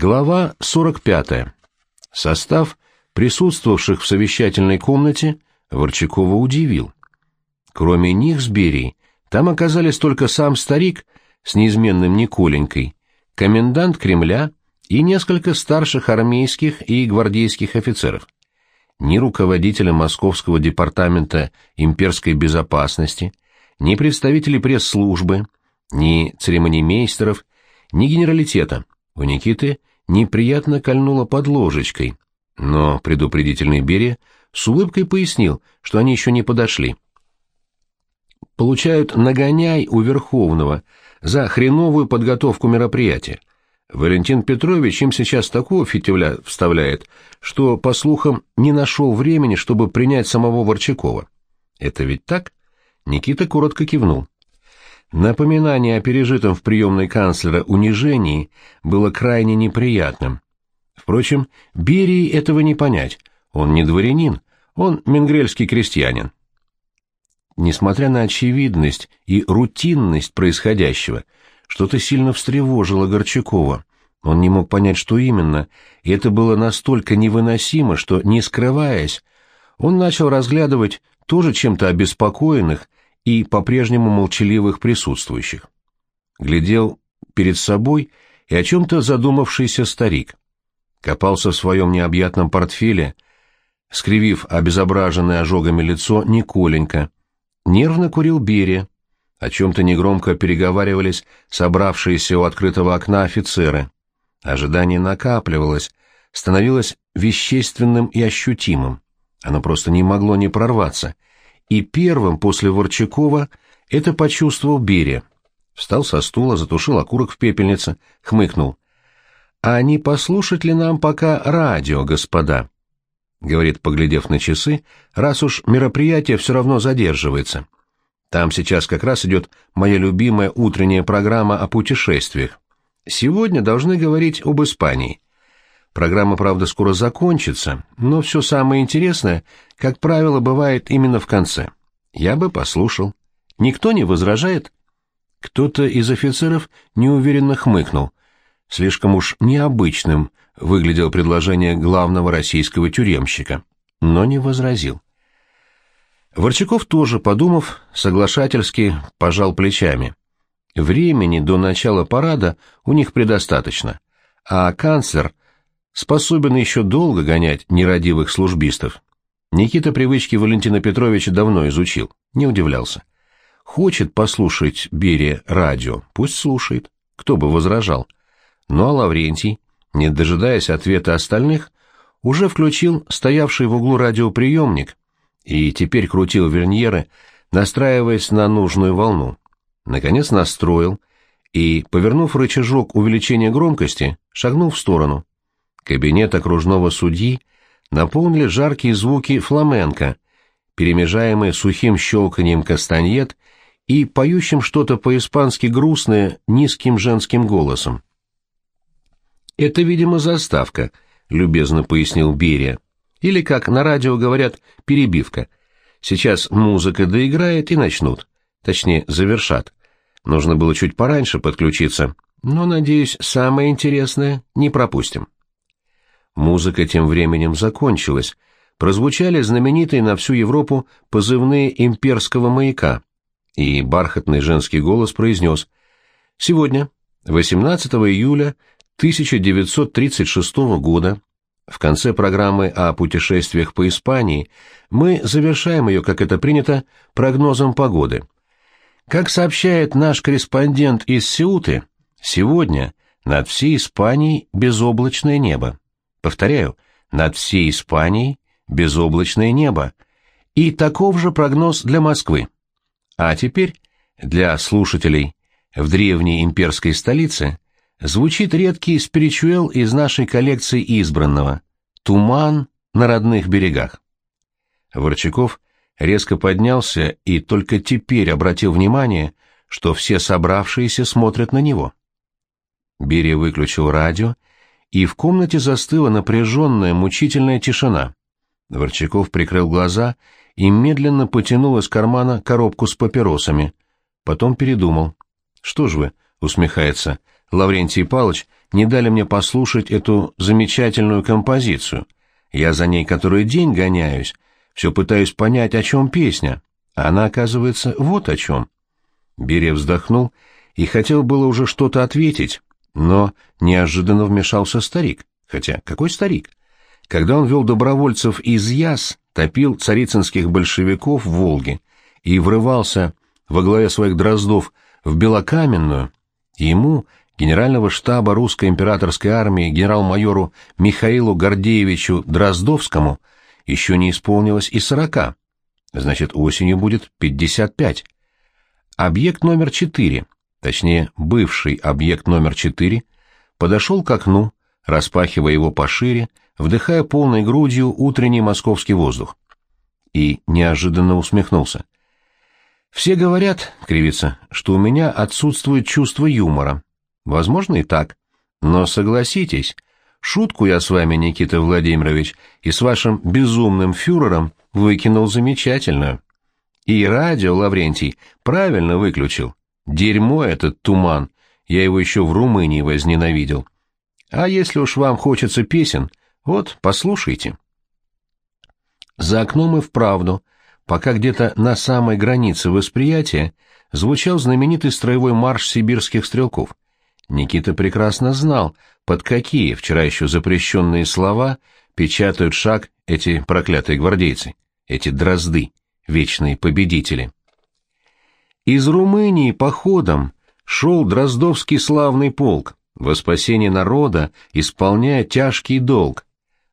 Глава 45. Состав присутствовавших в совещательной комнате Ворчакова удивил. Кроме них с Берией, там оказались только сам старик с неизменным Николенькой, комендант Кремля и несколько старших армейских и гвардейских офицеров. Ни руководителя Московского департамента имперской безопасности, ни представителей пресс-службы, ни церемонимейстеров, ни генералитета. У Никиты неприятно кольнуло под ложечкой, но предупредительный Берия с улыбкой пояснил, что они еще не подошли. Получают нагоняй у Верховного за хреновую подготовку мероприятия. Валентин Петрович им сейчас такого фитиля вставляет, что, по слухам, не нашел времени, чтобы принять самого Ворчакова. Это ведь так? Никита коротко кивнул. Напоминание о пережитом в приемной канцлера унижении было крайне неприятным. Впрочем, Берии этого не понять. Он не дворянин, он менгрельский крестьянин. Несмотря на очевидность и рутинность происходящего, что-то сильно встревожило Горчакова. Он не мог понять, что именно, и это было настолько невыносимо, что, не скрываясь, он начал разглядывать тоже чем-то обеспокоенных и по-прежнему молчаливых присутствующих. Глядел перед собой и о чем-то задумавшийся старик. Копался в своем необъятном портфеле, скривив обезображенное ожогами лицо Николенька. Нервно курил Берия. О чем-то негромко переговаривались собравшиеся у открытого окна офицеры. Ожидание накапливалось, становилось вещественным и ощутимым. Оно просто не могло не прорваться — и первым после Ворчакова это почувствовал Берия. Встал со стула, затушил окурок в пепельнице, хмыкнул. «А не послушать ли нам пока радио, господа?» — говорит, поглядев на часы, раз уж мероприятие все равно задерживается. Там сейчас как раз идет моя любимая утренняя программа о путешествиях. Сегодня должны говорить об Испании. Программа, правда, скоро закончится, но все самое интересное, как правило, бывает именно в конце. Я бы послушал. Никто не возражает? Кто-то из офицеров неуверенно хмыкнул. Слишком уж необычным выглядело предложение главного российского тюремщика, но не возразил. Ворчаков тоже, подумав, соглашательски пожал плечами. Времени до начала парада у них предостаточно, а канцлер способен еще долго гонять нерадивых службистов. Никита привычки Валентина Петровича давно изучил, не удивлялся. Хочет послушать Берия радио, пусть слушает, кто бы возражал. Ну а Лаврентий, не дожидаясь ответа остальных, уже включил стоявший в углу радиоприемник и теперь крутил верньеры, настраиваясь на нужную волну. Наконец настроил и, повернув рычажок увеличения громкости, шагнул в сторону. Кабинет окружного судьи наполнили жаркие звуки фламенко, перемежаемые сухим щелканием кастаньет и поющим что-то по-испански грустное низким женским голосом. «Это, видимо, заставка», — любезно пояснил Берия. «Или, как на радио говорят, перебивка. Сейчас музыка доиграет и начнут. Точнее, завершат. Нужно было чуть пораньше подключиться, но, надеюсь, самое интересное не пропустим». Музыка тем временем закончилась. Прозвучали знаменитые на всю Европу позывные имперского маяка, и бархатный женский голос произнес «Сегодня, 18 июля 1936 года, в конце программы о путешествиях по Испании мы завершаем ее, как это принято, прогнозом погоды. Как сообщает наш корреспондент из Сеуты, сегодня над всей Испанией безоблачное небо. Повторяю, над всей Испанией безоблачное небо. И таков же прогноз для Москвы. А теперь для слушателей в древней имперской столице звучит редкий спиричуэл из нашей коллекции избранного «Туман на родных берегах». Ворчаков резко поднялся и только теперь обратил внимание, что все собравшиеся смотрят на него. Берия выключил радио и в комнате застыла напряженная, мучительная тишина. Ворчаков прикрыл глаза и медленно потянул из кармана коробку с папиросами. Потом передумал. «Что ж вы?» — усмехается. Лаврентий Павлович, не дали мне послушать эту замечательную композицию. Я за ней который день гоняюсь, все пытаюсь понять, о чем песня, а она, оказывается, вот о чем». Берия вздохнул и хотел было уже что-то ответить, но неожиданно вмешался старик. Хотя, какой старик? Когда он вел добровольцев из Яс, топил царицынских большевиков в Волге и врывался во главе своих дроздов в Белокаменную, ему, генерального штаба русской императорской армии генерал-майору Михаилу Гордеевичу Дроздовскому, еще не исполнилось и сорока. Значит, осенью будет пятьдесят пять. Объект номер четыре, точнее, бывший объект номер четыре, подошел к окну, распахивая его пошире, вдыхая полной грудью утренний московский воздух. И неожиданно усмехнулся. «Все говорят, — кривится, — что у меня отсутствует чувство юмора. Возможно и так. Но согласитесь, шутку я с вами, Никита Владимирович, и с вашим безумным фюрером выкинул замечательную. И радио, Лаврентий, правильно выключил. Дерьмо этот туман, я его еще в Румынии возненавидел. А если уж вам хочется песен, вот, послушайте. За окном и вправду, пока где-то на самой границе восприятия, звучал знаменитый строевой марш сибирских стрелков. Никита прекрасно знал, под какие вчера еще запрещенные слова печатают шаг эти проклятые гвардейцы, эти дрозды, вечные победители. Из Румынии походом шел Дроздовский славный полк, во спасение народа, исполняя тяжкий долг,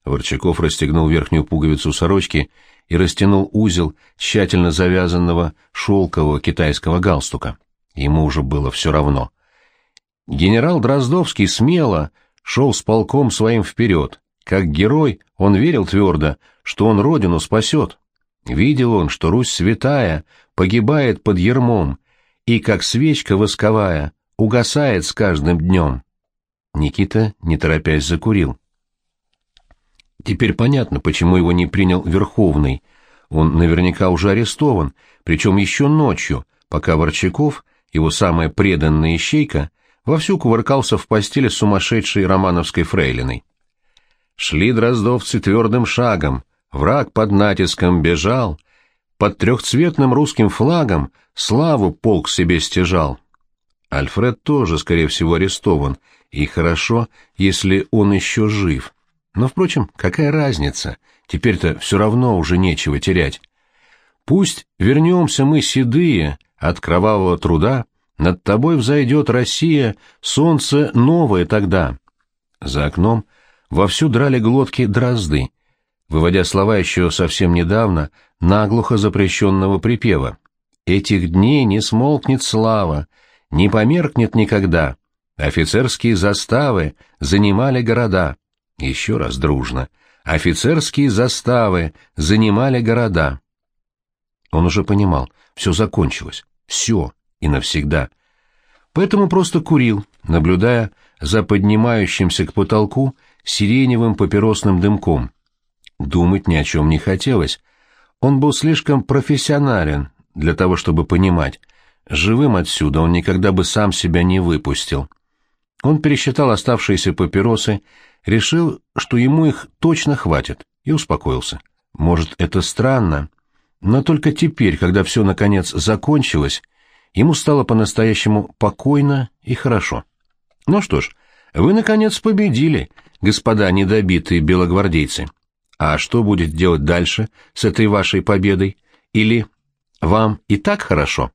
Ворчаков расстегнул верхнюю пуговицу сорочки и растянул узел тщательно завязанного шелкового китайского галстука. Ему уже было все равно. Генерал Дроздовский смело шел с полком своим вперед. Как герой он верил твердо, что он родину спасет. Видел он, что Русь святая погибает под ермом, и, как свечка восковая, угасает с каждым днем. Никита, не торопясь, закурил. Теперь понятно, почему его не принял Верховный. Он наверняка уже арестован, причем еще ночью, пока Ворчаков, его самая преданная ищейка, вовсю кувыркался в постели с сумасшедшей романовской фрейлиной. Шли дроздовцы твердым шагом, враг под натиском бежал, под трехцветным русским флагом славу полк себе стяжал. Альфред тоже, скорее всего, арестован, и хорошо, если он еще жив. Но, впрочем, какая разница? Теперь-то все равно уже нечего терять. Пусть вернемся мы седые от кровавого труда, над тобой взойдет Россия, солнце новое тогда. За окном вовсю драли глотки дрозды, выводя слова еще совсем недавно наглухо запрещенного припева. «Этих дней не смолкнет слава, не померкнет никогда. Офицерские заставы занимали города». Еще раз дружно. Офицерские заставы занимали города. Он уже понимал, все закончилось. Все и навсегда. Поэтому просто курил, наблюдая за поднимающимся к потолку сиреневым папиросным дымком. Думать ни о чем не хотелось. Он был слишком профессионален для того, чтобы понимать. Живым отсюда он никогда бы сам себя не выпустил. Он пересчитал оставшиеся папиросы решил, что ему их точно хватит, и успокоился. Может, это странно, но только теперь, когда все наконец закончилось, ему стало по-настоящему покойно и хорошо. Ну что ж, вы наконец победили, господа недобитые белогвардейцы. А что будет делать дальше с этой вашей победой? Или вам и так хорошо?»